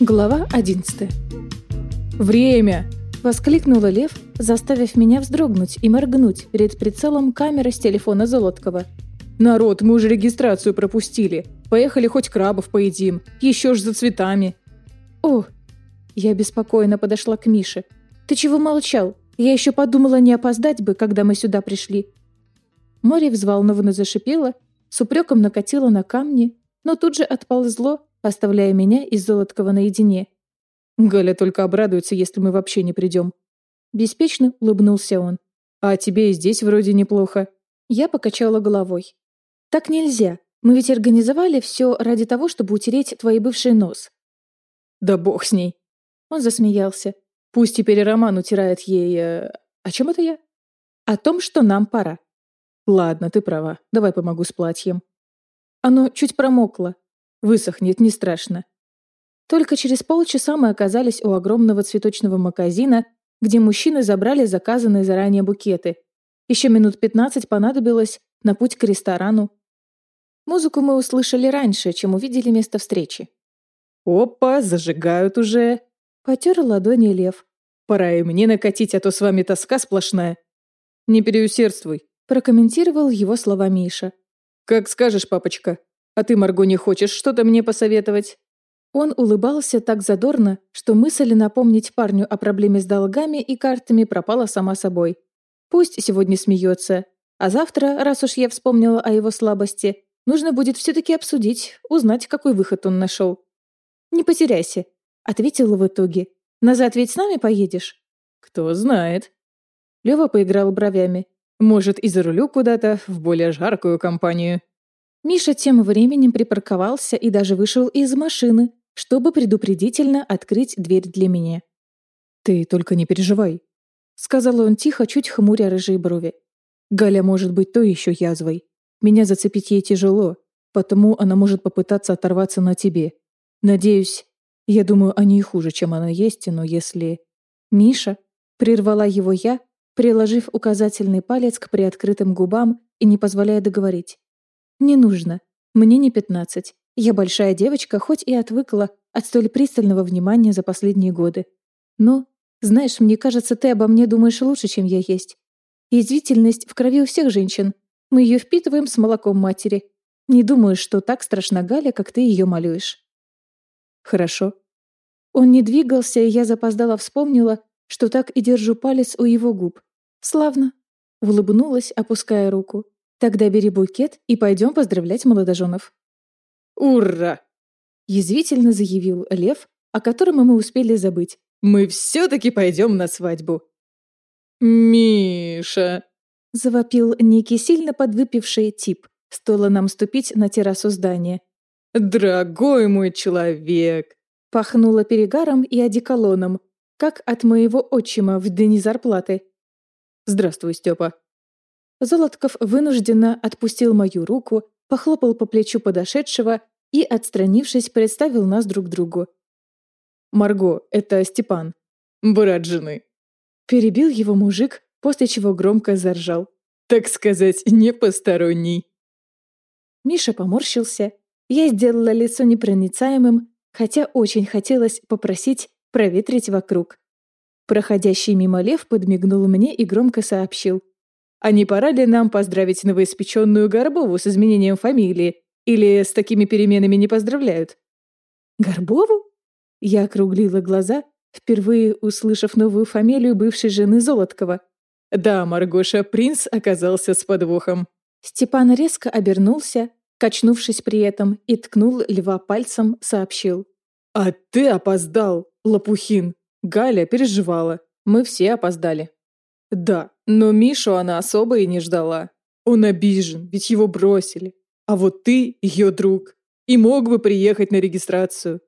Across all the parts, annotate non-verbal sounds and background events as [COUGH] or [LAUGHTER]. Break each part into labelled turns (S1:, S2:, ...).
S1: Глава 11 «Время!» — воскликнула Лев, заставив меня вздрогнуть и моргнуть перед прицелом камеры с телефона Золоткова. «Народ, мы уже регистрацию пропустили. Поехали хоть крабов поедим. Еще ж за цветами». «О!» Я беспокойно подошла к Мише. «Ты чего молчал? Я еще подумала, не опоздать бы, когда мы сюда пришли». Море взволнованно зашипело, с упреком накатило на камни, но тут же отползло, оставляя меня и Золоткова наедине. «Галя только обрадуется, если мы вообще не придем». Беспечно улыбнулся он. «А тебе и здесь вроде неплохо». Я покачала головой. «Так нельзя. Мы ведь организовали все ради того, чтобы утереть твой бывший нос». «Да бог с ней». Он засмеялся. «Пусть теперь Роман утирает ей... Э... О чем это я?» «О том, что нам пора». «Ладно, ты права. Давай помогу с платьем». Оно чуть промокло, Высохнет, не страшно. Только через полчаса мы оказались у огромного цветочного магазина, где мужчины забрали заказанные заранее букеты. Еще минут пятнадцать понадобилось на путь к ресторану. Музыку мы услышали раньше, чем увидели место встречи. «Опа, зажигают уже!» Потер ладони лев. «Пора и мне накатить, а то с вами тоска сплошная». «Не переусердствуй», прокомментировал его слова Миша. «Как скажешь, папочка», а ты, Марго, не хочешь что-то мне посоветовать?» Он улыбался так задорно, что мысль напомнить парню о проблеме с долгами и картами пропала сама собой. Пусть сегодня смеется, а завтра, раз уж я вспомнила о его слабости, нужно будет все-таки обсудить, узнать, какой выход он нашел. «Не потеряйся», — ответила в итоге. «Назад ведь с нами поедешь?» «Кто знает». Лева поиграл бровями. «Может, и за рулю куда-то, в более жаркую компанию». Миша тем временем припарковался и даже вышел из машины, чтобы предупредительно открыть дверь для меня. «Ты только не переживай», — сказал он тихо, чуть хмуря рыжие брови. «Галя может быть то еще язвой. Меня зацепить ей тяжело, потому она может попытаться оторваться на тебе. Надеюсь, я думаю, они и хуже, чем она есть, но если...» «Миша», — прервала его я, приложив указательный палец к приоткрытым губам и не позволяя договорить. «Не нужно. Мне не пятнадцать. Я большая девочка, хоть и отвыкла от столь пристального внимания за последние годы. Но, знаешь, мне кажется, ты обо мне думаешь лучше, чем я есть. Язвительность в крови у всех женщин. Мы ее впитываем с молоком матери. Не думаю, что так страшна Галя, как ты ее малюешь». «Хорошо». Он не двигался, и я запоздала вспомнила, что так и держу палец у его губ. «Славно». Улыбнулась, опуская руку. Тогда бери букет и пойдем поздравлять молодоженов». «Ура!» — язвительно заявил Лев, о котором мы успели забыть. «Мы все-таки пойдем на свадьбу!» «Миша!» — завопил некий сильно подвыпивший тип. Стоило нам ступить на террасу здания. «Дорогой мой человек!» Пахнуло перегаром и одеколоном, как от моего отчима в дни зарплаты. «Здравствуй, Степа!» Золотков вынужденно отпустил мою руку, похлопал по плечу подошедшего и, отстранившись, представил нас друг другу. «Марго, это Степан. Брат жены». Перебил его мужик, после чего громко заржал. «Так сказать, не посторонний». Миша поморщился. Я сделала лицо непроницаемым, хотя очень хотелось попросить проветрить вокруг. Проходящий мимо лев подмигнул мне и громко сообщил. А не пора ли нам поздравить новоиспеченную Горбову с изменением фамилии? Или с такими переменами не поздравляют? Горбову? Я округлила глаза, впервые услышав новую фамилию бывшей жены Золоткова. Да, Маргоша, принц оказался с подвохом. Степан резко обернулся, качнувшись при этом, и ткнул льва пальцем, сообщил. «А ты опоздал, Лопухин!» Галя переживала. Мы все опоздали. Да, но Мишу она особо и не ждала. Он обижен, ведь его бросили. А вот ты ее друг. И мог бы приехать на регистрацию.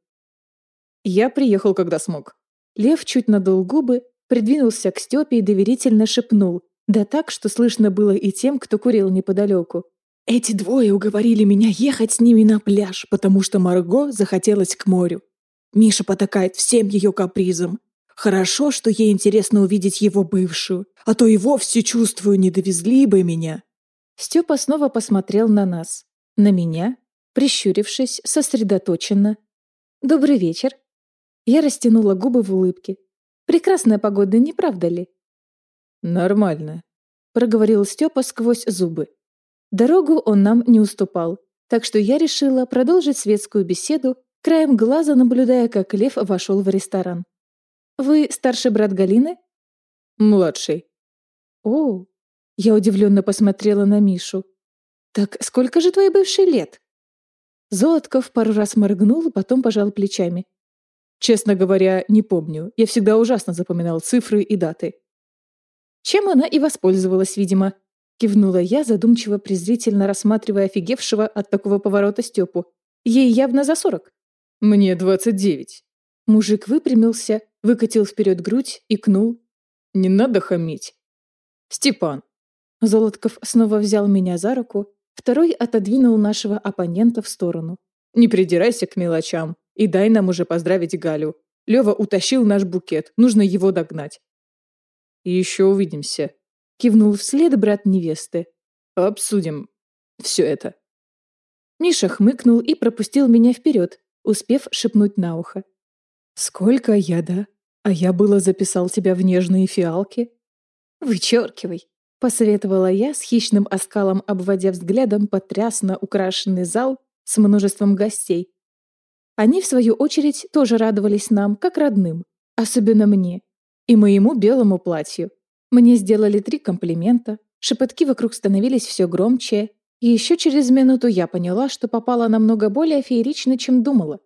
S1: Я приехал, когда смог. Лев чуть надул губы, придвинулся к Степе и доверительно шепнул. Да так, что слышно было и тем, кто курил неподалеку. Эти двое уговорили меня ехать с ними на пляж, потому что Марго захотелось к морю. Миша потакает всем ее капризам. Хорошо, что ей интересно увидеть его бывшую, а то и вовсе чувствую, не довезли бы меня. Степа снова посмотрел на нас. На меня, прищурившись, сосредоточенно. «Добрый вечер». Я растянула губы в улыбке. Прекрасная погода, не правда ли?
S2: Нормально,
S1: проговорил Степа сквозь зубы. Дорогу он нам не уступал, так что я решила продолжить светскую беседу, краем глаза наблюдая, как Лев вошел в ресторан. «Вы старший брат Галины?»
S2: «Младший».
S1: «О!» Я удивленно посмотрела на Мишу. «Так сколько же твоей бывшей лет?» Золотков пару раз моргнул, потом пожал плечами.
S2: «Честно говоря, не помню. Я всегда ужасно запоминал цифры и даты».
S1: «Чем она и воспользовалась, видимо», — кивнула я, задумчиво презрительно рассматривая офигевшего от такого поворота Степу. «Ей явно за сорок».
S2: «Мне двадцать девять».
S1: Мужик выпрямился, выкатил вперед грудь, и кнул.
S2: «Не надо хамить». «Степан».
S1: Золотков снова взял меня за руку, второй отодвинул нашего оппонента в сторону.
S2: «Не придирайся к мелочам и дай нам уже поздравить Галю. Лева утащил наш букет, нужно его догнать». «И еще увидимся», — кивнул вслед брат невесты. «Обсудим все это».
S1: Миша хмыкнул и пропустил меня вперед, успев шепнуть на ухо.
S2: «Сколько яда? А я было записал тебя в нежные фиалки».
S1: «Вычеркивай», — посоветовала я с хищным оскалом, обводя взглядом потрясно украшенный зал с множеством гостей. Они, в свою очередь, тоже радовались нам, как родным, особенно мне и моему белому платью. Мне сделали три комплимента, шепотки вокруг становились все громче, и еще через минуту я поняла, что попала намного более феерично, чем думала.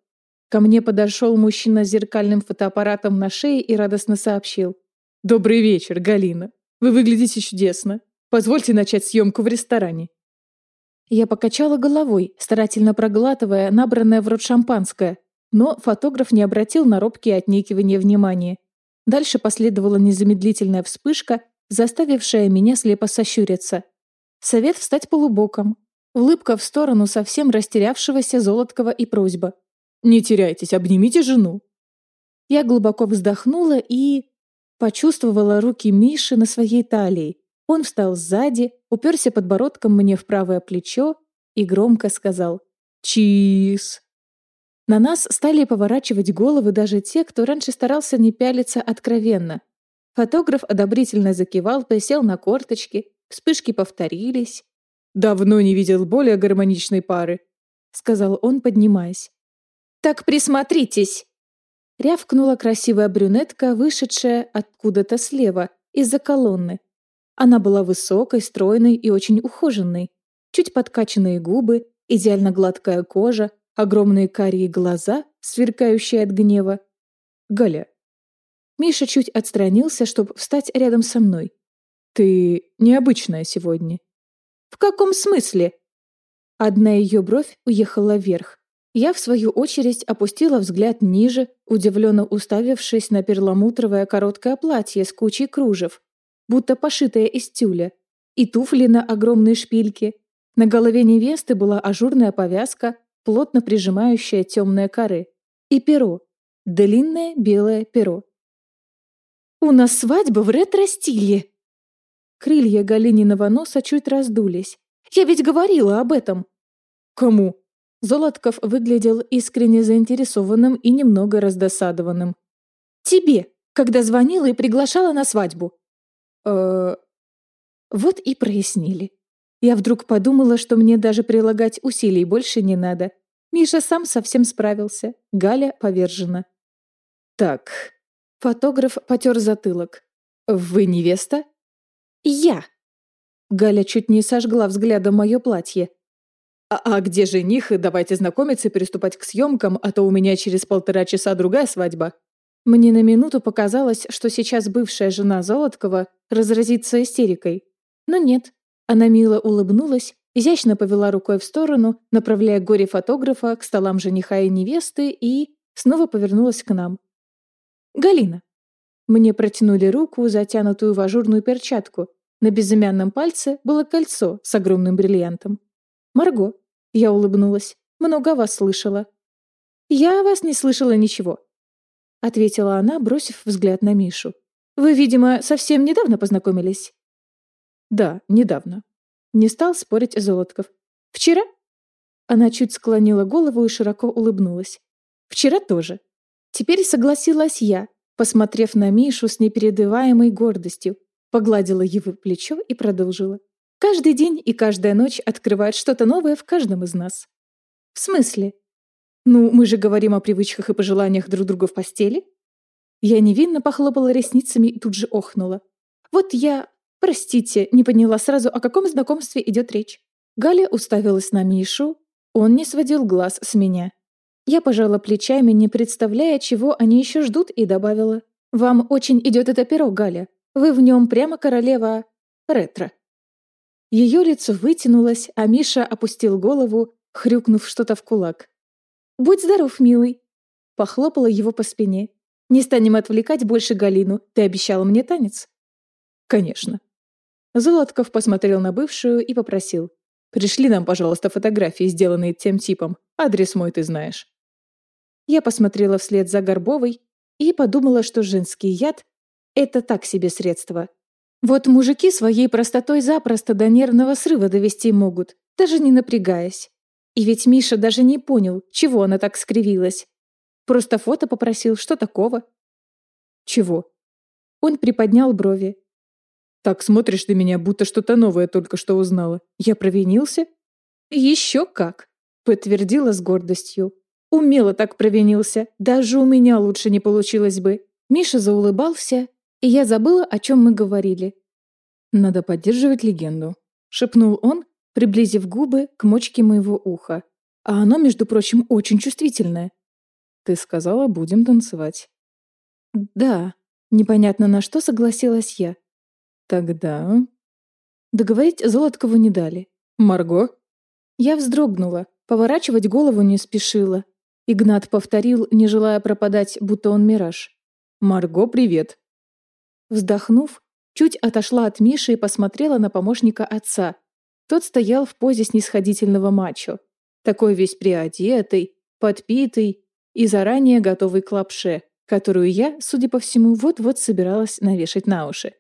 S1: Ко мне подошел мужчина с зеркальным фотоаппаратом на шее и радостно сообщил.
S2: «Добрый вечер, Галина. Вы выглядите чудесно. Позвольте начать съемку в ресторане».
S1: Я покачала головой, старательно проглатывая набранное в рот шампанское, но фотограф не обратил на робкие отнекивания внимания. Дальше последовала незамедлительная вспышка, заставившая меня слепо сощуриться. Совет встать полубоком. Улыбка в сторону совсем растерявшегося Золоткова и просьба.
S2: Не теряйтесь, обнимите жену.
S1: Я глубоко вздохнула и... Почувствовала руки Миши на своей талии. Он встал сзади, уперся подбородком мне в правое плечо и громко сказал «Чиз!». На нас стали поворачивать головы даже те, кто раньше старался не пялиться откровенно. Фотограф одобрительно закивал, присел на корточки, вспышки повторились.
S2: «Давно не видел более гармоничной пары», — сказал он, поднимаясь.
S1: «Так присмотритесь!» Рявкнула красивая брюнетка, вышедшая откуда-то слева, из-за колонны. Она была высокой, стройной и очень ухоженной. Чуть подкачанные губы, идеально гладкая кожа, огромные карие глаза, сверкающие от гнева. «Галя». Миша чуть отстранился, чтобы встать рядом со мной.
S2: «Ты необычная сегодня».
S1: «В каком смысле?» Одна ее бровь уехала вверх. Я, в свою очередь, опустила взгляд ниже, удивленно уставившись на перламутровое короткое платье с кучей кружев, будто пошитое из тюля, и туфли на огромной шпильке. На голове невесты была ажурная повязка, плотно прижимающая темные коры, и перо, длинное белое перо. «У нас свадьба в ретро-стиле!» Крылья Галининого носа чуть раздулись. «Я ведь говорила об этом!»
S2: «Кому?»
S1: Золотков выглядел искренне заинтересованным и немного раздосадованным. «Тебе, когда звонила и приглашала на свадьбу».
S2: «Э-э...»
S1: Вот и прояснили. Я вдруг подумала, что мне даже прилагать усилий больше не надо. Миша сам совсем справился. Галя повержена.
S2: «Так...»
S1: Фотограф потер затылок.
S2: «Вы невеста?»
S1: «Я!» Галя чуть не сожгла взглядом мое платье.
S2: А, «А где жених? Давайте знакомиться и приступать к съемкам, а то у меня через полтора часа другая свадьба».
S1: Мне на минуту показалось, что сейчас бывшая жена Золоткова разразится истерикой. Но нет. Она мило улыбнулась, изящно повела рукой в сторону, направляя горе-фотографа к столам жениха и невесты и снова повернулась к нам. «Галина». Мне протянули руку, затянутую в ажурную перчатку. На безымянном пальце было кольцо с огромным бриллиантом. «Марго», я улыбнулась. «Много вас слышала». «Я вас не слышала ничего», — ответила она, бросив взгляд на Мишу. «Вы, видимо, совсем недавно познакомились?»
S2: «Да, недавно».
S1: Не стал спорить Золотков. «Вчера?» Она чуть склонила голову и широко улыбнулась. «Вчера тоже». Теперь согласилась я, посмотрев на Мишу с непередаваемой гордостью, погладила его плечо и продолжила. Каждый день и каждая ночь открывает что-то новое в каждом из нас. В смысле? Ну, мы же говорим о привычках и пожеланиях друг друга в постели. Я невинно похлопала ресницами и тут же охнула. Вот я, простите, не поняла сразу, о каком знакомстве идет речь. Галя уставилась на Мишу, он не сводил глаз с меня. Я пожала плечами, не представляя, чего они еще ждут, и добавила. «Вам очень идет это перо, Галя. Вы в нем прямо королева ретро». Ее лицо вытянулось, а Миша опустил голову, хрюкнув что-то в кулак. «Будь здоров, милый!» Похлопала его по спине. «Не станем отвлекать больше Галину. Ты обещала мне танец?» «Конечно». Золотков посмотрел на бывшую и попросил. «Пришли нам, пожалуйста, фотографии, сделанные тем типом. Адрес мой ты знаешь». Я посмотрела вслед за Горбовой и подумала, что женский яд — это так себе средство. Вот мужики своей простотой запросто до нервного срыва довести могут, даже не напрягаясь. И ведь Миша даже не понял, чего она так скривилась. Просто фото попросил, что такого? Чего? Он приподнял брови. Так смотришь ты меня, будто что-то новое только что узнала. Я провинился? Еще как, подтвердила с гордостью. Умело так провинился, даже у меня лучше не получилось бы. Миша заулыбался, и я забыла, о чем мы говорили. «Надо поддерживать легенду», — шепнул он, приблизив губы к мочке моего уха. «А оно, между прочим, очень чувствительное». «Ты сказала, будем танцевать». «Да», — непонятно на что согласилась я. «Тогда...» Договорить Золоткову не дали. «Марго?» Я вздрогнула, поворачивать голову не спешила. Игнат повторил, не желая пропадать, будто он мираж. «Марго, привет!» Вздохнув, чуть отошла от Миши и посмотрела на помощника отца. Тот стоял в позе снисходительного мачо. Такой весь приодетый, подпитый и заранее готовый к лапше, которую я, судя по всему, вот-вот собиралась навешать на уши.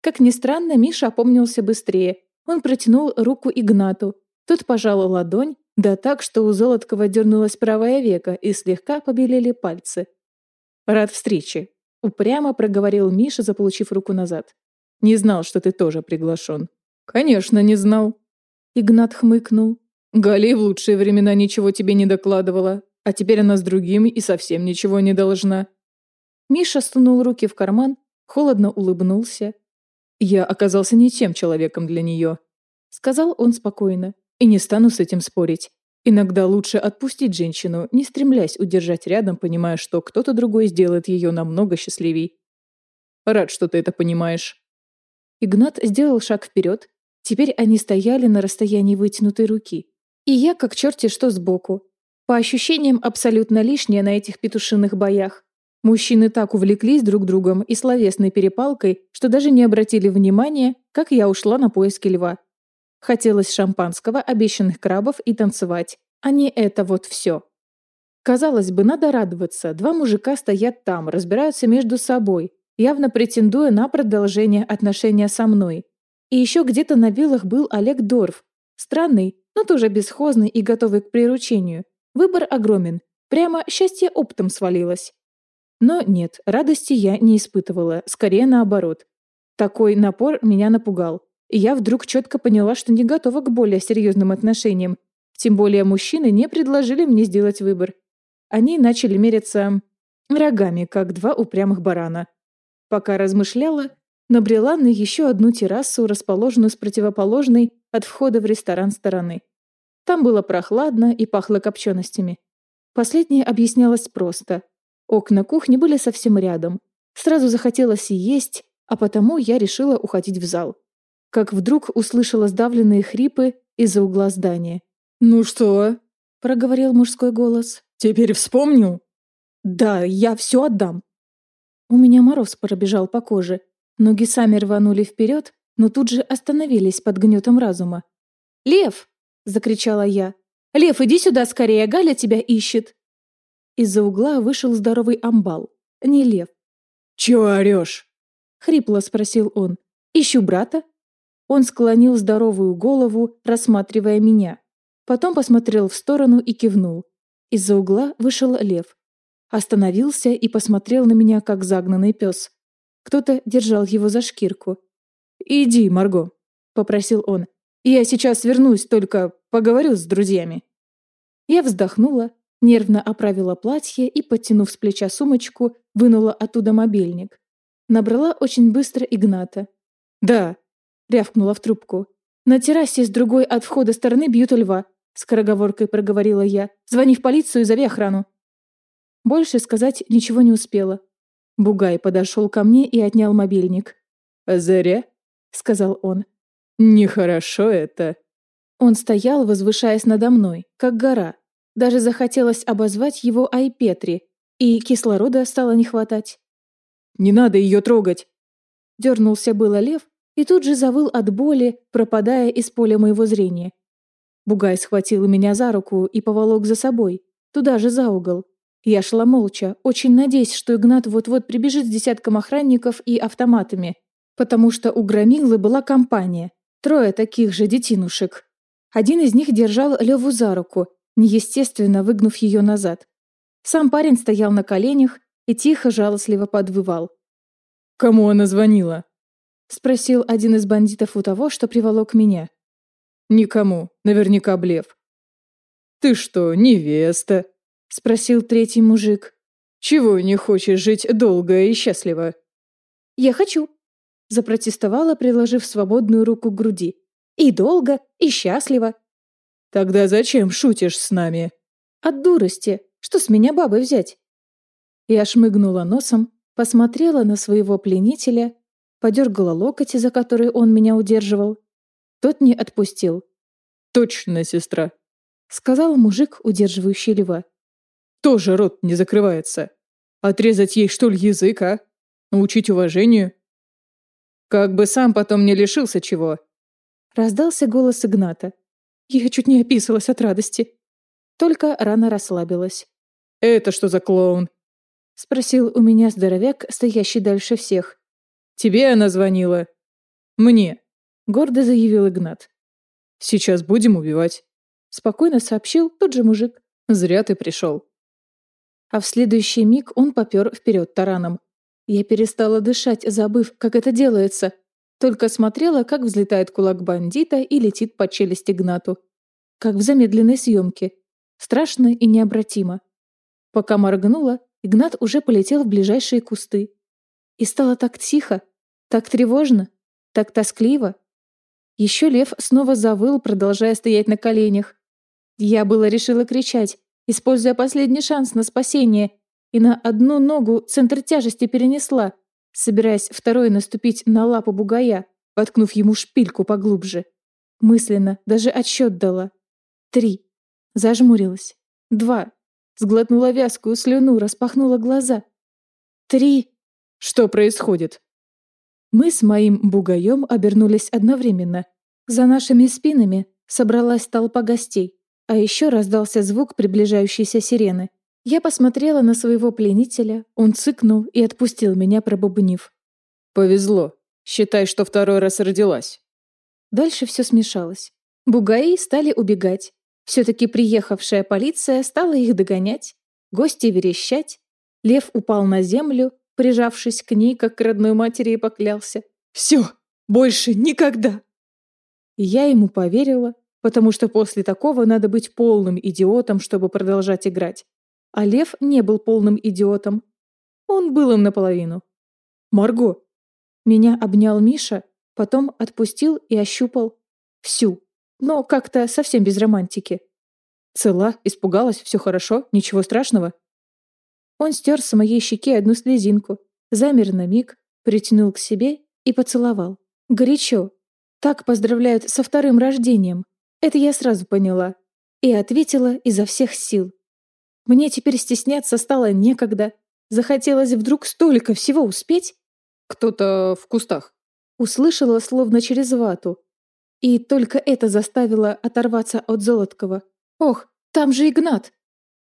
S1: Как ни странно, Миша опомнился быстрее. Он протянул руку Игнату. Тот пожал ладонь, да так, что у Золоткова дернулась правая века и слегка побелели пальцы. «Рад встрече», Упрямо проговорил Миша, заполучив руку назад. «Не знал, что ты тоже приглашен». «Конечно, не знал». Игнат хмыкнул. «Гали в лучшие времена ничего тебе не докладывала, а теперь она с другими и совсем ничего не должна». Миша сунул руки в карман, холодно улыбнулся. «Я оказался не тем человеком для нее», — сказал он спокойно, «и не стану с этим спорить. Иногда лучше отпустить женщину, не стремлясь удержать рядом, понимая, что кто-то другой сделает ее намного счастливей. Рад, что ты это понимаешь. Игнат сделал шаг вперед. Теперь они стояли на расстоянии вытянутой руки. И я, как черти что, сбоку. По ощущениям, абсолютно лишнее на этих петушиных боях. Мужчины так увлеклись друг другом и словесной перепалкой, что даже не обратили внимания, как я ушла на поиски льва. Хотелось шампанского, обещанных крабов и танцевать, а не это вот все. Казалось бы, надо радоваться. Два мужика стоят там, разбираются между собой, явно претендуя на продолжение отношения со мной. И еще где-то на виллах был Олег Дорф. Странный, но тоже бесхозный и готовый к приручению. Выбор огромен. Прямо счастье оптом свалилось. Но нет, радости я не испытывала, скорее наоборот. Такой напор меня напугал и я вдруг четко поняла, что не готова к более серьезным отношениям. Тем более мужчины не предложили мне сделать выбор. Они начали мериться рогами, как два упрямых барана. Пока размышляла, набрела на еще одну террасу, расположенную с противоположной от входа в ресторан стороны. Там было прохладно и пахло копченостями. Последнее объяснялось просто. Окна кухни были совсем рядом. Сразу захотелось есть, а потому я решила уходить в зал как вдруг услышала сдавленные хрипы из-за угла здания.
S2: «Ну что?»
S1: — проговорил мужской голос.
S2: «Теперь вспомнил?»
S1: «Да, я все отдам». У меня мороз пробежал по коже. Ноги сами рванули вперед, но тут же остановились под гнетом разума. «Лев!» — закричала я. «Лев, иди сюда скорее, Галя тебя ищет!» Из-за угла вышел здоровый амбал. Не лев.
S2: «Чего орешь?»
S1: — хрипло спросил он. «Ищу брата», он склонил здоровую голову, рассматривая меня. Потом посмотрел в сторону и кивнул. Из-за угла вышел лев. Остановился и посмотрел на меня, как загнанный пес. Кто-то держал его за шкирку.
S2: «Иди, Марго», — попросил он. «Я сейчас вернусь, только поговорю с друзьями».
S1: Я вздохнула, нервно оправила платье и, подтянув с плеча сумочку, вынула оттуда мобильник. Набрала очень быстро Игната.
S2: «Да», — рявкнула в трубку.
S1: «На террасе с другой от входа стороны бьют льва», — скороговоркой проговорила я. «Звони в полицию и зови охрану». Больше сказать ничего не успела. Бугай подошел ко мне и отнял мобильник.
S2: «Заря?» — сказал он. «Нехорошо это».
S1: Он стоял, возвышаясь надо мной, как гора. Даже захотелось обозвать его Айпетри, и кислорода стало не хватать.
S2: «Не надо ее трогать!»
S1: Дернулся было лев и тут же завыл от боли, пропадая из поля моего зрения. Бугай схватил меня за руку и поволок за собой, туда же за угол. Я шла молча, очень надеясь, что Игнат вот-вот прибежит с десятком охранников и автоматами, потому что у Громилы была компания, трое таких же детинушек. Один из них держал Леву за руку, неестественно выгнув ее назад. Сам парень стоял на коленях и тихо, жалостливо подвывал.
S2: «Кому она звонила?»
S1: — спросил один из бандитов у того, что приволок меня.
S2: «Никому, наверняка блеф». «Ты что, невеста?»
S1: — спросил третий мужик.
S2: «Чего не хочешь жить долго и счастливо?»
S1: «Я хочу», — запротестовала, приложив свободную руку к груди. «И долго, и счастливо».
S2: «Тогда зачем шутишь с нами?»
S1: «От дурости. Что с меня бабы взять?» Я шмыгнула носом, посмотрела на своего пленителя, подергала локоть, за который он меня удерживал. Тот не отпустил.
S2: «Точно, сестра», —
S1: сказал мужик, удерживающий льва
S2: тоже рот не закрывается. Отрезать ей, что ли, язык, а? Научить уважению? Как бы сам потом не лишился чего.
S1: Раздался голос Игната. Я чуть не описалась от радости. Только рано расслабилась.
S2: «Это что за клоун?»
S1: Спросил у меня здоровяк, стоящий дальше всех.
S2: «Тебе она звонила?» «Мне», — гордо заявил Игнат. «Сейчас будем убивать», — спокойно сообщил тот же мужик. «Зря ты пришел»
S1: а в следующий миг он попер вперед тараном. Я перестала дышать, забыв, как это делается. Только смотрела, как взлетает кулак бандита и летит по челюсти Гнату. Как в замедленной съемке. Страшно и необратимо. Пока моргнула, Игнат уже полетел в ближайшие кусты. И стало так тихо, так тревожно, так тоскливо. Еще лев снова завыл, продолжая стоять на коленях. Я было решила кричать, используя последний шанс на спасение, и на одну ногу центр тяжести перенесла, собираясь второй наступить на лапу бугая, воткнув ему шпильку поглубже. Мысленно даже отсчет дала. Три. Зажмурилась. Два. Сглотнула вязкую слюну, распахнула глаза. Три.
S2: Что происходит?
S1: Мы с моим бугаем обернулись одновременно. За нашими спинами собралась толпа гостей. А еще раздался звук приближающейся сирены. Я посмотрела на своего пленителя, он цыкнул и отпустил меня, пробубнив.
S2: «Повезло. Считай, что второй раз родилась».
S1: Дальше все смешалось. Бугаи стали убегать. Все-таки приехавшая полиция стала их догонять, гости верещать. Лев упал на землю, прижавшись к ней, как к родной матери, и поклялся.
S2: «Все! Больше никогда!»
S1: Я ему поверила, потому что после такого надо быть полным идиотом, чтобы продолжать играть. А Лев не был полным идиотом. Он был им наполовину.
S2: «Марго!»
S1: Меня обнял Миша, потом отпустил и ощупал. Всю. Но как-то совсем без романтики.
S2: Цела, испугалась, все хорошо, ничего страшного.
S1: Он стер с моей щеки одну слезинку, замер на миг, притянул к себе и поцеловал. Горячо. Так поздравляют со вторым рождением. Это я сразу поняла. И ответила изо всех сил. Мне теперь стесняться стало некогда. Захотелось вдруг столько всего успеть.
S2: Кто-то в кустах.
S1: Услышала словно через вату. И только это заставило оторваться от Золоткова. «Ох, там же Игнат!»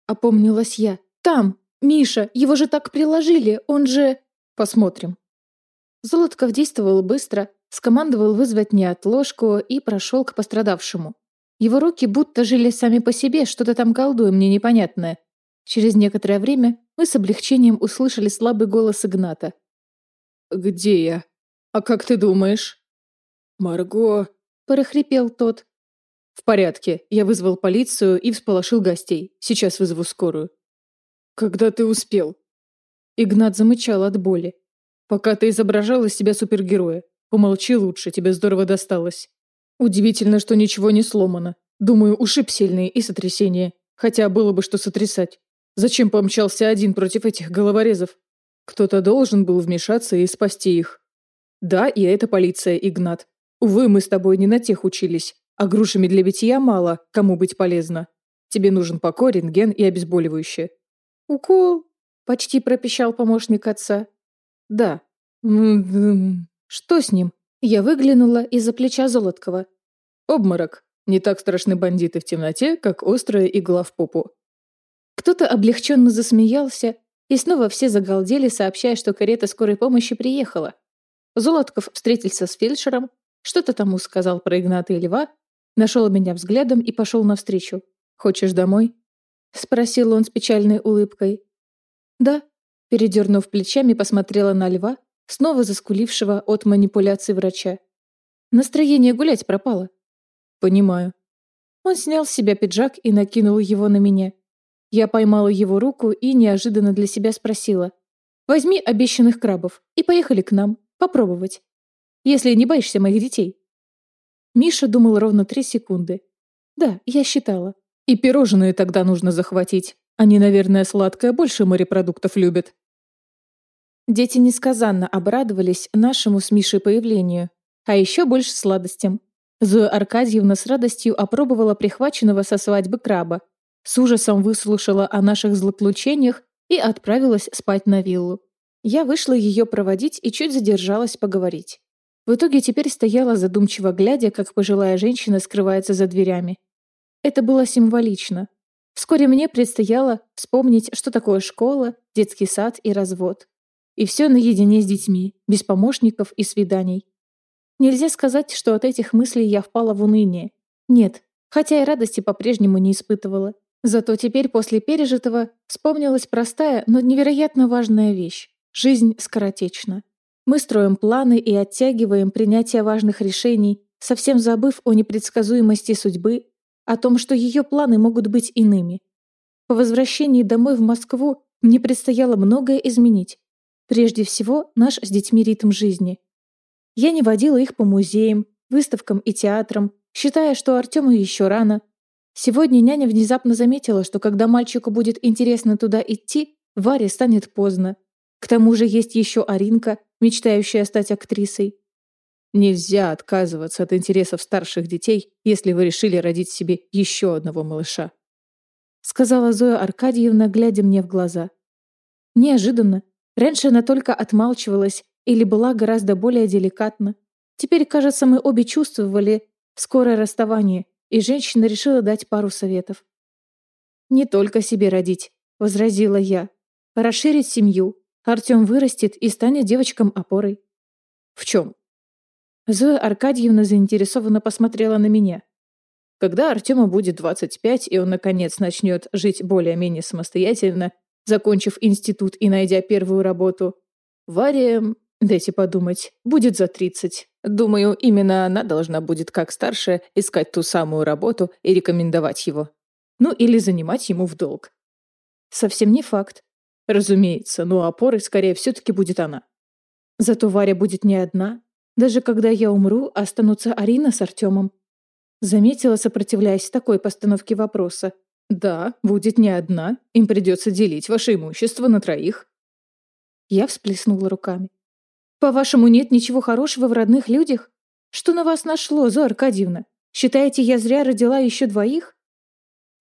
S1: Опомнилась я. «Там! Миша! Его же так приложили! Он же...»
S2: «Посмотрим».
S1: Золотков действовал быстро, скомандовал вызвать неотложку и прошел к пострадавшему. Его руки будто жили сами по себе, что-то там колдуя мне непонятное. Через некоторое время мы с облегчением услышали слабый голос Игната.
S2: «Где я? А как ты думаешь?» «Марго...» — прохрипел тот. «В порядке. Я вызвал полицию и всполошил гостей. Сейчас вызову скорую». «Когда ты успел?» Игнат замычал от боли. «Пока ты изображал из себя супергероя. Помолчи лучше, тебе здорово досталось. Удивительно, что ничего не сломано. Думаю, ушиб сильный и сотрясение. Хотя было бы что сотрясать. Зачем помчался один против этих головорезов? Кто-то должен был вмешаться и спасти их. Да, и это полиция, Игнат. Увы, мы с тобой не на тех учились. А грушами для битья мало, кому быть полезно. Тебе нужен покой, рентген и обезболивающее.
S1: Укол? Почти пропищал помощник отца.
S2: Да.
S1: Что с ним? Я выглянула из-за плеча Золоткова.
S2: Обморок. Не так страшны бандиты в темноте, как острая игла в попу.
S1: Кто-то облегченно засмеялся, и снова все загалдели, сообщая, что карета скорой помощи приехала. Золотков встретился с фельдшером, что-то тому сказал про Игната и Льва, нашел меня взглядом и пошел навстречу. «Хочешь домой?» — спросил он с печальной улыбкой. «Да», — передернув плечами, посмотрела на Льва, снова заскулившего от манипуляций врача. Настроение гулять пропало.
S2: «Понимаю».
S1: Он снял с себя пиджак и накинул его на меня. Я поймала его руку и неожиданно для себя спросила. «Возьми обещанных крабов и поехали к нам, попробовать. Если не боишься моих детей». Миша думал ровно три секунды. «Да, я считала».
S2: «И пирожные тогда нужно захватить. Они, наверное, сладкое больше морепродуктов любят».
S1: Дети несказанно обрадовались нашему с Мишей появлению, а еще больше сладостям. Зоя Аркадьевна с радостью опробовала прихваченного со свадьбы краба, с ужасом выслушала о наших злоключениях и отправилась спать на виллу. Я вышла ее проводить и чуть задержалась поговорить. В итоге теперь стояла задумчиво глядя, как пожилая женщина скрывается за дверями. Это было символично. Вскоре мне предстояло вспомнить, что такое школа, детский сад и развод. И все наедине с детьми, без помощников и свиданий. Нельзя сказать, что от этих мыслей я впала в уныние. Нет, хотя и радости по-прежнему не испытывала. Зато теперь после пережитого вспомнилась простая, но невероятно важная вещь. Жизнь скоротечна. Мы строим планы и оттягиваем принятие важных решений, совсем забыв о непредсказуемости судьбы, о том, что ее планы могут быть иными. По возвращении домой в Москву мне предстояло многое изменить. Прежде всего, наш с детьми ритм жизни. Я не водила их по музеям, выставкам и театрам, считая, что Артему еще рано. Сегодня няня внезапно заметила, что когда мальчику будет интересно туда идти, Варе станет поздно. К тому же есть еще Аринка, мечтающая стать актрисой.
S2: Нельзя отказываться от интересов старших детей, если вы решили родить себе еще одного малыша.
S1: Сказала Зоя Аркадьевна, глядя мне в глаза. Неожиданно. Раньше она только отмалчивалась, или была гораздо более деликатна. Теперь, кажется, мы обе чувствовали скорое расставание, и женщина решила дать пару советов. «Не только себе родить», — возразила я. «Расширить семью. Артем вырастет и станет девочкам опорой».
S2: «В чем?»
S1: Зоя Аркадьевна заинтересованно посмотрела на меня.
S2: Когда Артему будет 25, и он, наконец, начнет жить более-менее самостоятельно, закончив институт и найдя первую работу, Варе Дайте подумать, будет за 30. Думаю, именно она должна будет, как старшая, искать ту самую работу и рекомендовать его. Ну или занимать ему в долг.
S1: Совсем не факт.
S2: Разумеется, но опорой скорее все-таки будет она.
S1: Зато Варя будет не одна. Даже когда я умру, останутся Арина с Артемом. Заметила, сопротивляясь такой постановке вопроса.
S2: Да, будет не одна. Им придется делить ваше имущество на троих.
S1: Я всплеснула руками. По-вашему, нет ничего хорошего в родных людях? Что на вас нашло, Зоя Аркадьевна? Считаете, я зря родила еще двоих?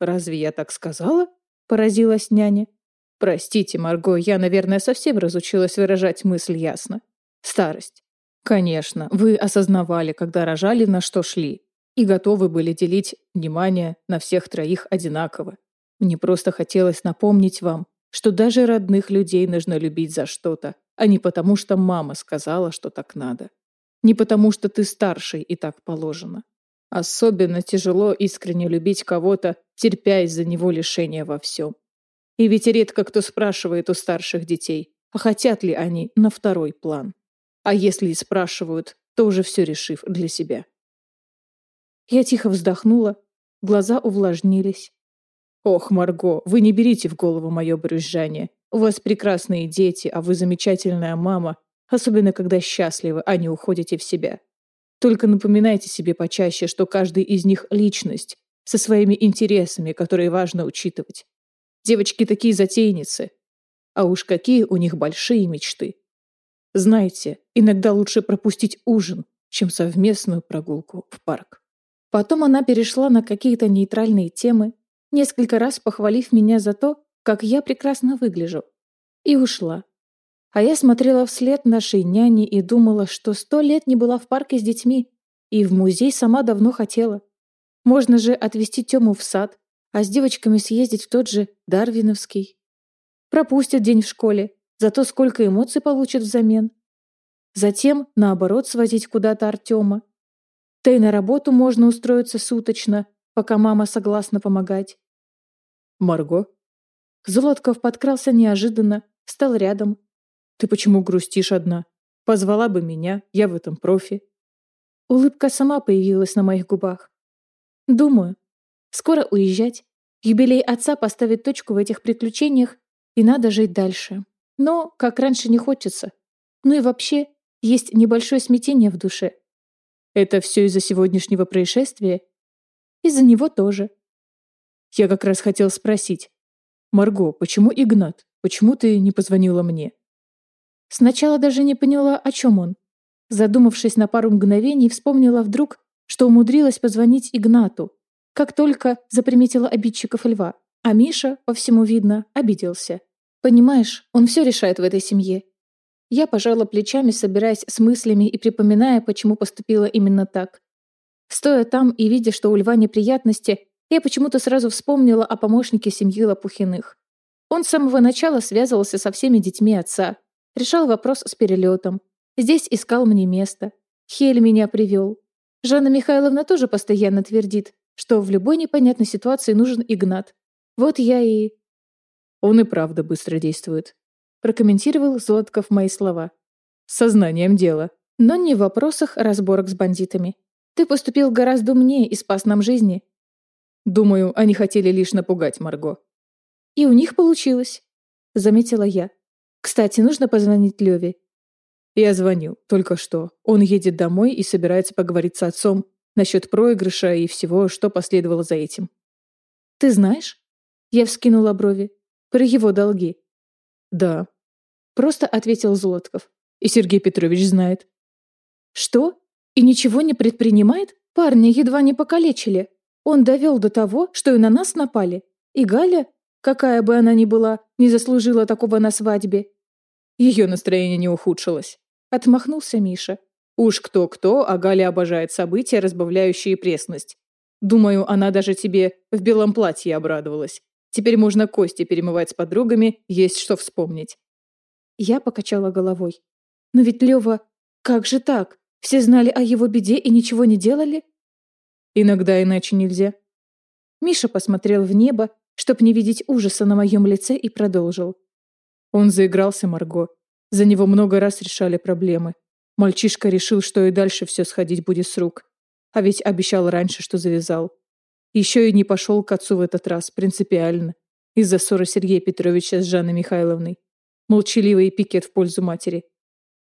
S2: Разве я так сказала? Поразилась няня. Простите, Марго, я, наверное, совсем разучилась выражать мысль ясно. Старость. Конечно, вы осознавали, когда рожали, на что шли, и готовы были делить внимание на всех троих одинаково. Мне просто хотелось напомнить вам, что даже родных людей нужно любить за что-то, а не потому, что мама сказала, что так надо. Не потому, что ты старший и так положено. Особенно тяжело искренне любить кого-то, терпя из-за него лишения во всем. И ведь редко кто спрашивает у старших детей, а хотят ли они на второй план. А если и спрашивают, то уже все решив для себя.
S1: Я тихо вздохнула, глаза увлажнились.
S2: «Ох, Марго, вы не берите в голову мое брюзжание. У вас прекрасные дети, а вы замечательная мама, особенно когда счастливы, а не уходите в себя. Только напоминайте себе почаще, что каждый из них — личность, со своими интересами, которые важно учитывать. Девочки такие затейницы. А уж какие у них большие мечты. Знаете, иногда лучше пропустить ужин, чем совместную прогулку в парк.
S1: Потом она перешла на какие-то нейтральные темы, несколько раз похвалив меня за то, как я прекрасно выгляжу. И ушла. А я смотрела вслед нашей няне и думала, что сто лет не была в парке с детьми, и в музей сама давно хотела. Можно же отвезти Тему в сад, а с девочками съездить в тот же Дарвиновский. Пропустят день в школе, зато сколько эмоций получат взамен. Затем, наоборот, свозить куда-то Артема. Да и на работу можно устроиться суточно, пока мама согласна помогать.
S2: Марго,
S1: Золотков подкрался неожиданно, встал рядом.
S2: «Ты почему грустишь одна? Позвала бы меня, я в этом профи».
S1: Улыбка сама появилась на моих губах. «Думаю, скоро уезжать. Юбилей отца поставит точку в этих приключениях, и надо жить дальше. Но, как раньше, не хочется. Ну и вообще, есть небольшое смятение в душе.
S2: Это все из-за сегодняшнего происшествия?
S1: Из-за него тоже.
S2: Я как раз хотел спросить, «Марго, почему Игнат? Почему ты не позвонила мне?»
S1: Сначала даже не поняла, о чем он. Задумавшись на пару мгновений, вспомнила вдруг, что умудрилась позвонить Игнату, как только заприметила обидчиков льва. А Миша, по всему видно, обиделся. Понимаешь, он все решает в этой семье. Я пожала плечами, собираясь с мыслями и припоминая, почему поступила именно так. Стоя там и видя, что у льва неприятности, я почему-то сразу вспомнила о помощнике семьи Лопухиных. Он с самого начала связывался со всеми детьми отца, решал вопрос с перелетом. Здесь искал мне место. Хель меня привел. Жанна Михайловна тоже постоянно твердит, что в любой непонятной ситуации нужен Игнат. Вот я и...
S2: Он и правда быстро действует. Прокомментировал Золотков мои слова. Сознанием дела.
S1: Но не в вопросах разборок с бандитами. Ты поступил гораздо умнее и спас нам жизни.
S2: Думаю, они хотели лишь напугать Марго.
S1: И у них получилось, заметила я. Кстати, нужно позвонить Леве.
S2: Я звонил, только что. Он едет домой и собирается поговорить с отцом насчет проигрыша и всего, что последовало за этим.
S1: Ты знаешь? Я вскинула брови. Про его долги.
S2: Да.
S1: Просто ответил Золотков.
S2: И Сергей Петрович знает.
S1: Что? И ничего не предпринимает? Парня едва не покалечили. Он довел до того, что и на нас напали. И Галя, какая бы она ни была, не заслужила такого на свадьбе.
S2: Ее настроение не ухудшилось. Отмахнулся Миша. Уж кто-кто, а Галя обожает события, разбавляющие пресность. Думаю, она даже тебе в белом платье обрадовалась. Теперь можно кости перемывать с подругами, есть что вспомнить.
S1: Я покачала головой. Но ведь Лева, как же так? Все знали о его беде и ничего не делали?
S2: Иногда иначе нельзя.
S1: Миша посмотрел в небо, чтоб не видеть ужаса на моем лице, и продолжил.
S2: Он заигрался, Марго. За него много раз решали проблемы. Мальчишка решил, что и дальше все сходить будет с рук. А ведь обещал раньше, что завязал. Еще и не пошел к отцу в этот раз, принципиально. Из-за ссоры Сергея Петровича с Жанной Михайловной. Молчаливый пикет в пользу матери.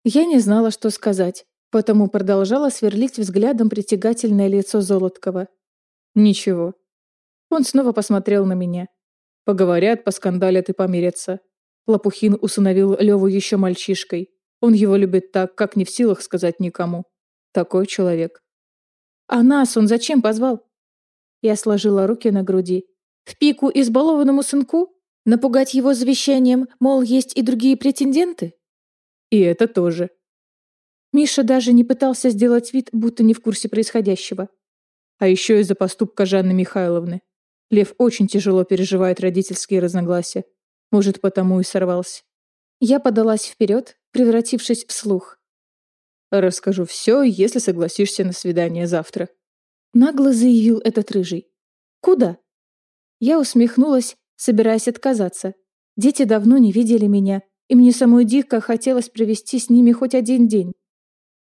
S1: Я не знала, что сказать потому продолжала сверлить взглядом притягательное лицо Золоткова.
S2: «Ничего». Он снова посмотрел на меня. «Поговорят, поскандалят и помирятся». Лопухин усыновил Леву еще мальчишкой. Он его любит так, как не в силах сказать никому. Такой человек.
S1: «А нас он зачем позвал?» Я сложила руки на груди. «В пику избалованному сынку? Напугать его завещанием, мол, есть и другие претенденты?»
S2: «И это тоже»,
S1: Миша даже не пытался сделать вид, будто не в курсе происходящего.
S2: А еще из-за поступка Жанны Михайловны. Лев очень тяжело переживает родительские разногласия. Может, потому и сорвался.
S1: Я подалась вперед, превратившись в слух.
S2: «Расскажу все, если согласишься на свидание завтра», —
S1: нагло заявил этот рыжий. «Куда?» Я усмехнулась, собираясь отказаться. Дети давно не видели меня, и мне самой дико хотелось провести с ними хоть один день.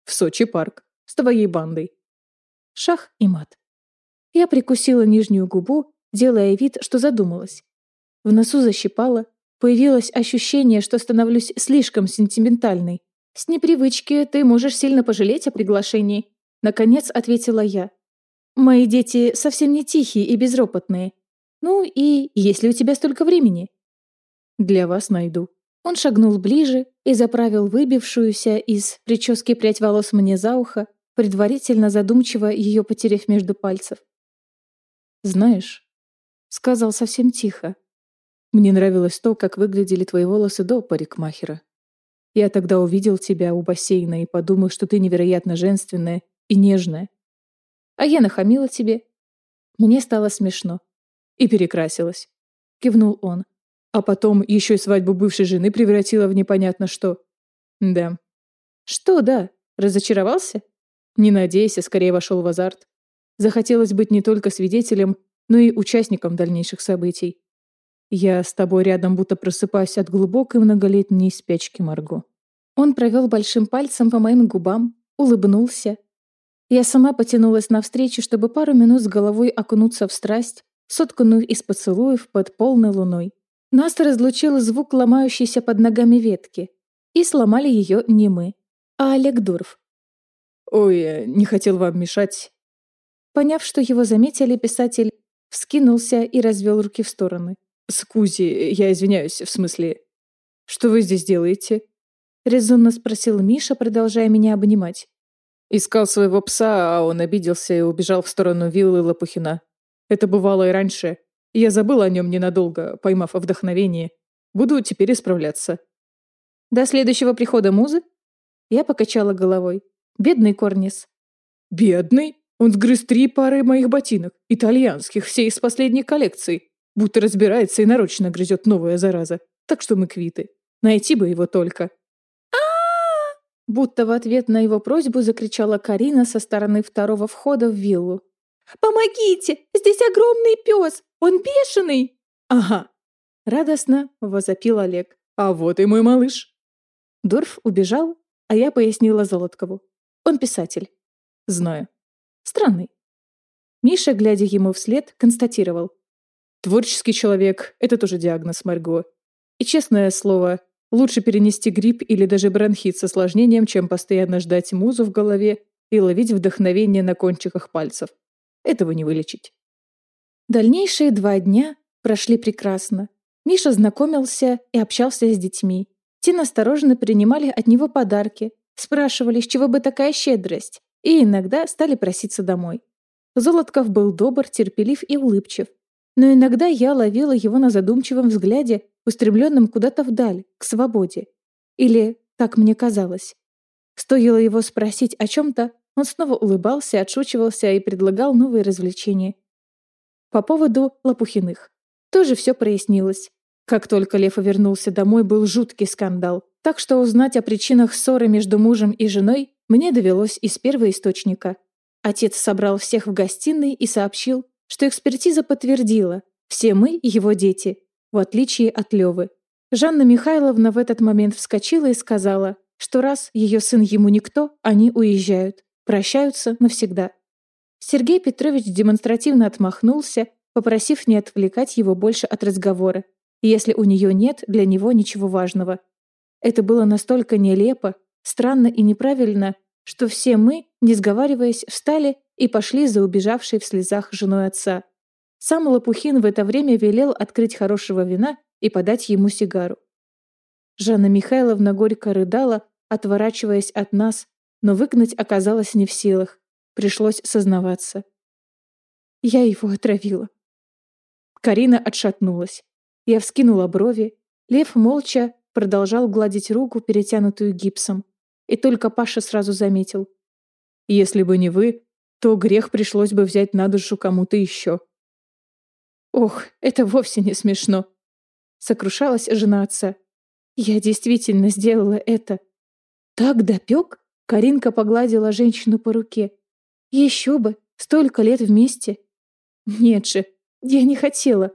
S2: В Сочи парк. С твоей бандой.
S1: Шах и мат. Я прикусила нижнюю губу, делая вид, что задумалась. В носу защипало, появилось ощущение, что становлюсь слишком сентиментальной. С непривычки ты можешь сильно пожалеть о приглашении. Наконец ответила я. Мои дети совсем не тихие и безропотные. Ну и есть ли у тебя столько времени?
S2: Для вас найду.
S1: Он шагнул ближе и заправил выбившуюся из прически прядь волос мне за ухо, предварительно задумчиво ее потеряв между пальцев.
S2: «Знаешь», — сказал совсем тихо, «мне нравилось то, как выглядели твои волосы до парикмахера. Я тогда увидел тебя у бассейна и подумал, что ты невероятно женственная и нежная.
S1: А я нахамила тебе. Мне стало смешно.
S2: И перекрасилась. Кивнул он. А потом еще и свадьбу бывшей жены превратила в непонятно что. Да.
S1: Что да? Разочаровался?
S2: Не надейся, скорее вошел в азарт. Захотелось быть не только свидетелем, но и участником дальнейших событий. Я с тобой рядом будто просыпаюсь от глубокой многолетней спячки Марго.
S1: Он провел большим пальцем по моим губам, улыбнулся. Я сама потянулась навстречу, чтобы пару минут с головой окунуться в страсть, сотканную из поцелуев под полной луной. Нас разлучил звук ломающейся под ногами ветки. И сломали ее не мы, а Олег Дуров.
S2: «Ой, не хотел вам мешать».
S1: Поняв, что его заметили, писатель вскинулся и развел руки в стороны.
S2: «Скузи, я извиняюсь, в смысле... Что вы здесь делаете?»
S1: Резонно спросил Миша, продолжая меня обнимать.
S2: Искал своего пса, а он обиделся и убежал в сторону виллы Лопухина. Это бывало и раньше. Я забыл о нем ненадолго, поймав вдохновение. Буду теперь исправляться.
S1: До следующего прихода музы? Я покачала головой. Бедный Корнис.
S2: Бедный? Он сгрыз три пары моих ботинок, итальянских, все из последней коллекции. Будто разбирается и нарочно грызет новая зараза. Так что мы квиты. Найти бы его только.
S1: Будто в ответ на его просьбу закричала Карина со стороны второго входа в виллу. «Помогите! Здесь огромный пес! Он бешеный!»
S2: «Ага!» — радостно возопил Олег. «А вот и мой малыш!»
S1: Дорф убежал, а я пояснила Золоткову. Он писатель.
S2: Знаю.
S1: Странный. Миша, глядя ему вслед, констатировал.
S2: Творческий человек — это тоже диагноз Марго. И честное слово, лучше перенести грипп или даже бронхит с осложнением, чем постоянно ждать музу в голове и ловить вдохновение на кончиках пальцев. Этого не вылечить.
S1: Дальнейшие два дня прошли прекрасно. Миша знакомился и общался с детьми. Те настороженно принимали от него подарки, спрашивали, с чего бы такая щедрость, и иногда стали проситься домой. Золотков был добр, терпелив и улыбчив. Но иногда я ловила его на задумчивом взгляде, устремленном куда-то вдаль, к свободе. Или так мне казалось. Стоило его спросить о чем-то, он снова улыбался, отшучивался и предлагал новые развлечения. По поводу Лопухиных. Тоже все прояснилось. Как только Лев вернулся домой, был жуткий скандал. Так что узнать о причинах ссоры между мужем и женой мне довелось из первоисточника. Отец собрал всех в гостиной и сообщил, что экспертиза подтвердила, все мы его дети, в отличие от Левы. Жанна Михайловна в этот момент вскочила и сказала, что раз ее сын ему никто, они уезжают. Прощаются навсегда. Сергей Петрович демонстративно отмахнулся, попросив не отвлекать его больше от разговора, если у нее нет для него ничего важного. Это было настолько нелепо, странно и неправильно, что все мы, не сговариваясь, встали и пошли за убежавшей в слезах женой отца. Сам Лопухин в это время велел открыть хорошего вина и подать ему сигару. Жанна Михайловна горько рыдала, отворачиваясь от нас, но выгнать оказалось не в силах. Пришлось сознаваться. Я его отравила. Карина отшатнулась. Я вскинула брови. Лев молча продолжал гладить руку, перетянутую гипсом. И только Паша сразу заметил.
S2: «Если бы не вы, то грех пришлось бы взять на душу кому-то еще».
S1: «Ох, это вовсе не смешно!» Сокрушалась жена отца. «Я действительно сделала это. Так допек?» Каринка погладила женщину по руке. Еще бы, столько лет вместе. Нет же, я не хотела.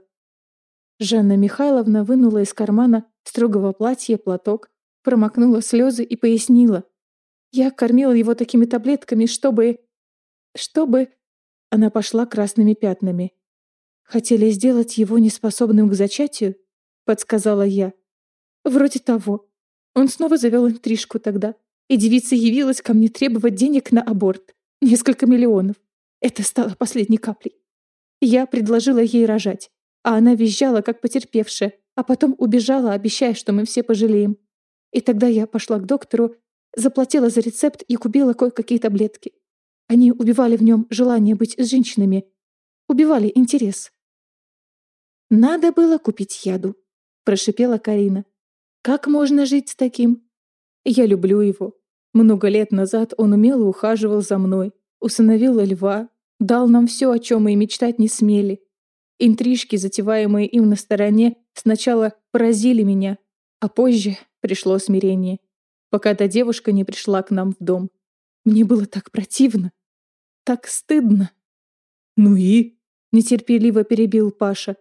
S1: Жанна Михайловна вынула из кармана строгого платья платок, промокнула слезы и пояснила. «Я кормила его такими таблетками, чтобы... чтобы...» Она пошла красными пятнами. «Хотели сделать его неспособным к зачатию?» — подсказала я. «Вроде того. Он снова завел интрижку тогда, и девица явилась ко мне требовать денег на аборт. Несколько миллионов. Это стало последней каплей. Я предложила ей рожать, а она визжала, как потерпевшая, а потом убежала, обещая, что мы все пожалеем. И тогда я пошла к доктору, заплатила за рецепт и купила кое-какие таблетки. Они убивали в нем желание быть с женщинами, убивали интерес. «Надо было купить яду», — прошипела Карина. «Как можно жить с таким?» «Я люблю его. Много лет назад он умело ухаживал за мной, усыновил льва, дал нам все, о чем мы и мечтать не смели. Интрижки, затеваемые им на стороне, сначала поразили меня, а позже пришло смирение, пока та девушка не пришла к нам в дом. Мне было так противно, так стыдно.
S2: «Ну и?»
S1: — нетерпеливо перебил Паша.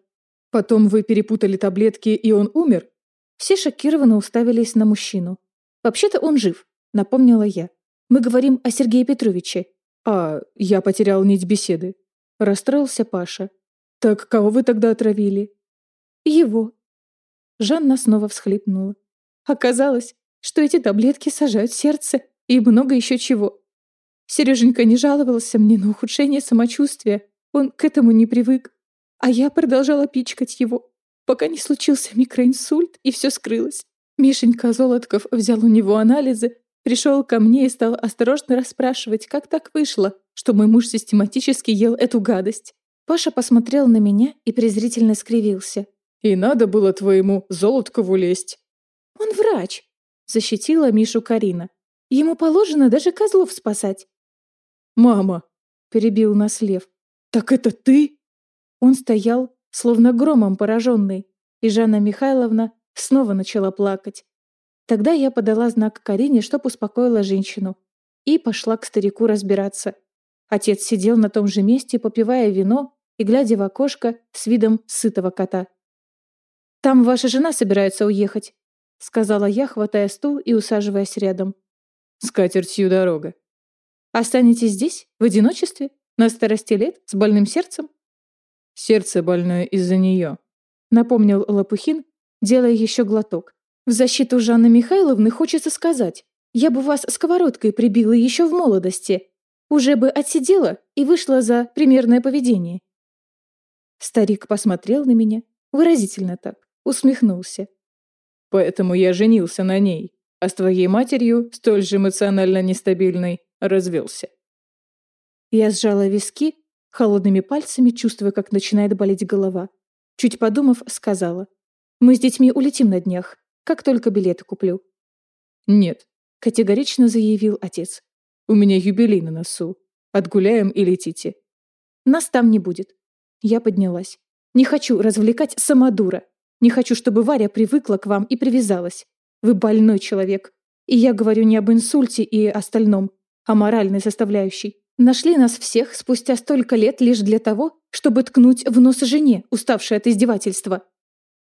S2: «Потом вы перепутали таблетки, и он умер?»
S1: Все шокированно уставились на мужчину. «Вообще-то он жив», — напомнила я. «Мы говорим о Сергее Петровиче».
S2: «А, я потерял нить беседы». Расстроился Паша. «Так кого вы тогда отравили?»
S1: «Его». Жанна снова всхлипнула. Оказалось, что эти таблетки сажают сердце и много еще чего. Сереженька не жаловался мне на ухудшение самочувствия, он к этому не привык. А я продолжала пичкать его, пока не случился микроинсульт и все скрылось. Мишенька Золотков взял у него анализы, пришел ко мне и стал осторожно расспрашивать, как так вышло, что мой муж систематически ел эту гадость. Паша посмотрел на меня и презрительно скривился.
S2: «И надо было твоему Золоткову лезть».
S1: «Он врач», — защитила Мишу Карина. «Ему положено даже козлов спасать».
S2: «Мама», — перебил нас Лев, — «так это ты?»
S1: Он стоял, словно громом пораженный, и Жанна Михайловна снова начала плакать. Тогда я подала знак Карине, чтоб успокоила женщину, и пошла к старику разбираться. Отец сидел на том же месте, попивая вино и глядя в окошко с видом сытого кота. «Там ваша жена собирается уехать», — сказала я, хватая стул и усаживаясь рядом.
S2: «С катертью дорога».
S1: «Останетесь здесь, в одиночестве, на старости лет, с больным сердцем?»
S2: «Сердце больное из-за нее», —
S1: напомнил Лопухин, делая еще глоток. «В защиту Жанны Михайловны хочется сказать, я бы вас сковородкой прибила еще в молодости, уже бы отсидела и вышла за примерное поведение. Старик посмотрел на меня, выразительно так, усмехнулся.
S2: «Поэтому я женился на ней, а с твоей матерью, столь же эмоционально нестабильной, развелся».
S1: Я сжала виски, холодными пальцами чувствуя, как начинает болеть голова. Чуть подумав, сказала. «Мы с детьми улетим на днях, как только билеты куплю».
S2: «Нет», —
S1: категорично заявил отец.
S2: «У меня юбилей на носу. Отгуляем и летите».
S1: «Нас там не будет. Я поднялась. «Не хочу развлекать самодура. Не хочу, чтобы Варя привыкла к вам и привязалась. Вы больной человек. И я говорю не об инсульте и остальном, а моральной составляющей. Нашли нас всех спустя столько лет лишь для того, чтобы ткнуть в нос жене, уставшей от издевательства.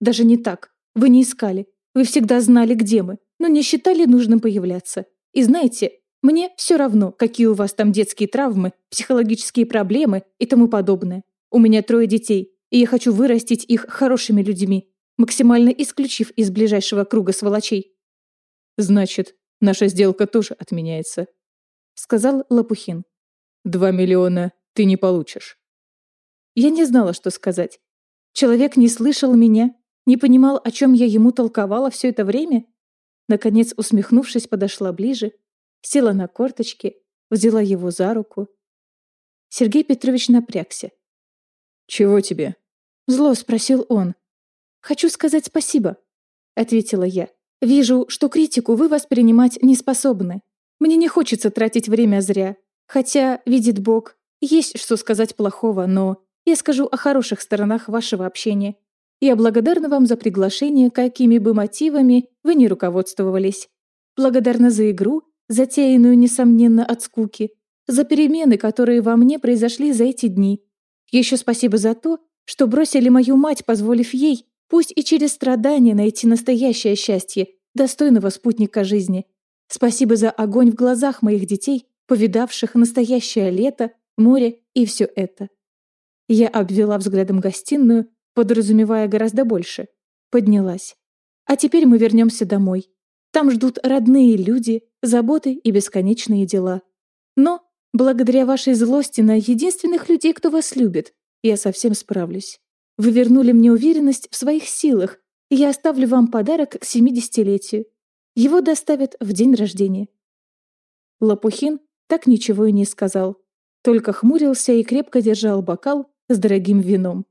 S1: Даже не так. Вы не искали. Вы всегда знали, где мы, но не считали нужным появляться. И знаете, мне все равно, какие у вас там детские травмы, психологические проблемы и тому подобное. У меня трое детей, и я хочу вырастить их хорошими людьми, максимально исключив из ближайшего круга сволочей.
S2: Значит, наша сделка тоже отменяется, сказал Лопухин. Два миллиона ты не получишь.
S1: Я не знала, что сказать. Человек не слышал меня, не понимал, о чем я ему толковала все это время. Наконец, усмехнувшись, подошла ближе, села на корточки, взяла его за руку. Сергей Петрович напрягся.
S2: «Чего тебе?»
S1: Зло спросил он. «Хочу сказать спасибо», — ответила я. «Вижу, что критику вы воспринимать не способны. Мне не хочется тратить время зря. Хотя, видит Бог, есть что сказать плохого, но я скажу о хороших сторонах вашего общения. Я благодарна вам за приглашение, какими бы мотивами вы не руководствовались. Благодарна за игру, затеянную, несомненно, от скуки, за перемены, которые во мне произошли за эти дни. Еще спасибо за то, что бросили мою мать, позволив ей, Пусть и через страдания найти настоящее счастье, достойного спутника жизни. Спасибо за огонь в глазах моих детей, повидавших настоящее лето, море и все это. Я обвела взглядом гостиную, подразумевая гораздо больше. Поднялась. А теперь мы вернемся домой. Там ждут родные люди, заботы и бесконечные дела. Но, благодаря вашей злости на единственных людей, кто вас любит, я совсем справлюсь. Вы вернули мне уверенность в своих силах, и я оставлю вам подарок к семидесятилетию. Его доставят в день рождения». Лопухин так ничего и не сказал, только хмурился и крепко держал бокал с дорогим вином.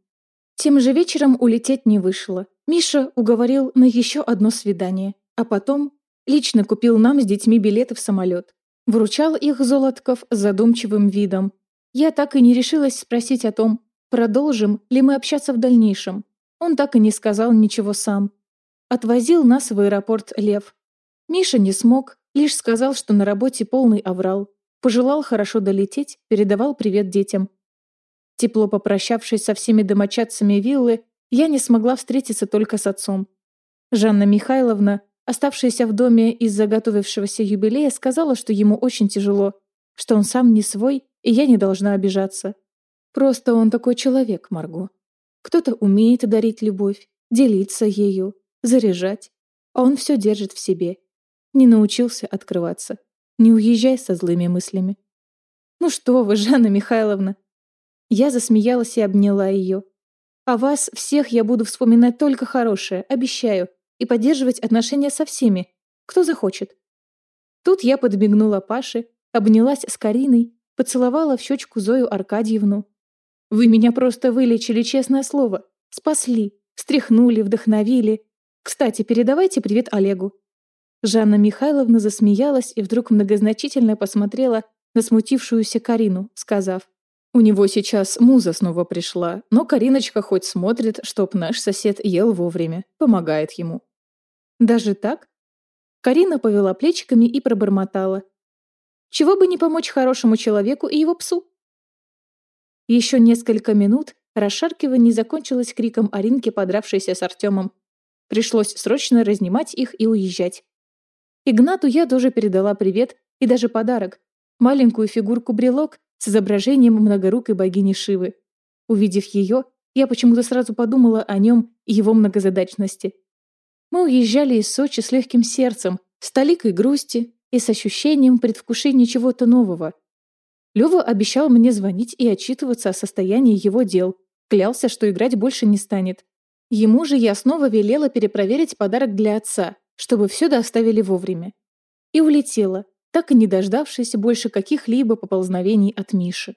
S1: Тем же вечером улететь не вышло. Миша уговорил на еще одно свидание, а потом лично купил нам с детьми билеты в самолет. Вручал их Золотков задумчивым видом. Я так и не решилась спросить о том, продолжим ли мы общаться в дальнейшем. Он так и не сказал ничего сам. Отвозил нас в аэропорт Лев. Миша не смог, лишь сказал, что на работе полный аврал. Пожелал хорошо долететь, передавал привет детям. Тепло попрощавшись со всеми домочадцами виллы, я не смогла встретиться только с отцом. Жанна Михайловна, оставшаяся в доме из-за готовившегося юбилея, сказала, что ему очень тяжело, что он сам не свой, и я не должна обижаться. Просто он такой человек, Марго. Кто-то умеет дарить любовь, делиться ею, заряжать, а он все держит в себе. Не научился открываться. Не уезжай со злыми мыслями. «Ну что вы, [LAUGHS] Жанна Михайловна, я засмеялась и обняла ее. «О вас всех я буду вспоминать только хорошее, обещаю, и поддерживать отношения со всеми, кто захочет». Тут я подмигнула Паше, обнялась с Кариной, поцеловала в щечку Зою Аркадьевну. «Вы меня просто вылечили, честное слово. Спасли, встряхнули, вдохновили. Кстати, передавайте привет Олегу». Жанна Михайловна засмеялась и вдруг многозначительно посмотрела на смутившуюся Карину, сказав, у него сейчас муза снова пришла, но Кариночка хоть смотрит, чтоб наш сосед ел вовремя, помогает ему. Даже так? Карина повела плечиками и пробормотала. Чего бы не помочь хорошему человеку и его псу? Еще несколько минут расшаркивание закончилось криком Аринки, подравшейся с Артемом. Пришлось срочно разнимать их и уезжать. Игнату я тоже передала привет и даже подарок. Маленькую фигурку-брелок с изображением многорукой богини Шивы. Увидев ее, я почему-то сразу подумала о нем и его многозадачности. Мы уезжали из Сочи с легким сердцем, с толикой грусти и с ощущением предвкушения чего-то нового. Лёва обещал мне звонить и отчитываться о состоянии его дел, клялся, что играть больше не станет. Ему же я снова велела перепроверить подарок для отца, чтобы все доставили вовремя. И улетела, так и не дождавшись больше каких-либо поползновений от Миши.